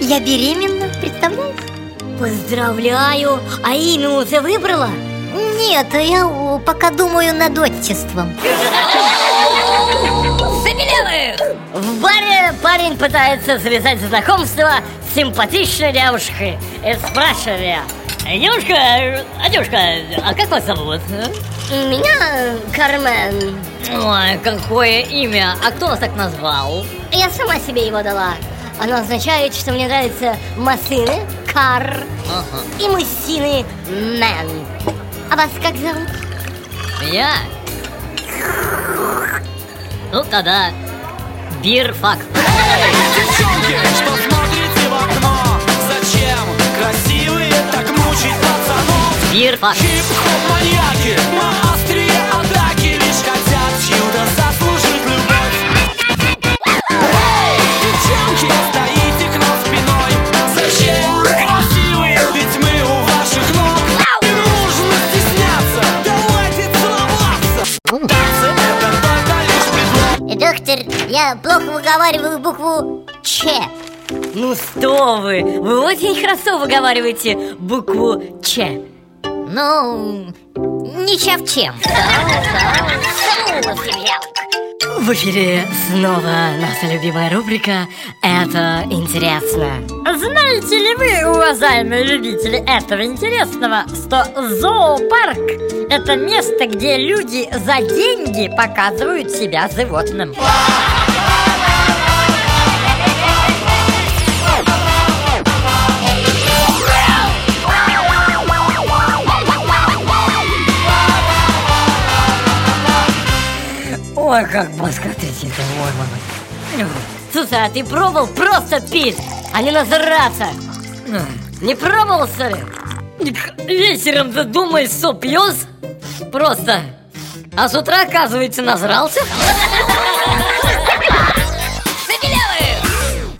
я беременна, представляешь? Поздравляю! А имя уже выбрала? Нет, я о, пока думаю над отчеством Забелевых! В баре парень пытается завязать знакомство с симпатичной девушкой И Девушка, а девушка, а как вас зовут? Меня Кармен Ой, какое имя! А кто вас так назвал? Я сама себе его дала. Оно означает, что мне нравятся машины, car Ага. и мужчины, men А вас как зовут? Я? Ну тогда Бирфак. Девчонки, что смотрите в окно? Зачем красивые так мучить пацанов? Бирфак. Хип-хоп маньяки Доктор, я плохо выговариваю букву Ч Ну что вы, вы очень хорошо выговариваете букву Ч Ну, не чем В эфире снова наша любимая рубрика «Это интересно». Знаете ли вы, уважаемые любители этого интересного, что зоопарк – это место, где люди за деньги показывают себя животным? Ой, как башка трясет, ой, мама. Слушай, а ты пробовал просто пить, а не назраться? Не пробовал, что ли? Вечером ты думаешь, что пьешь? Просто. А с утра, оказывается, назрался?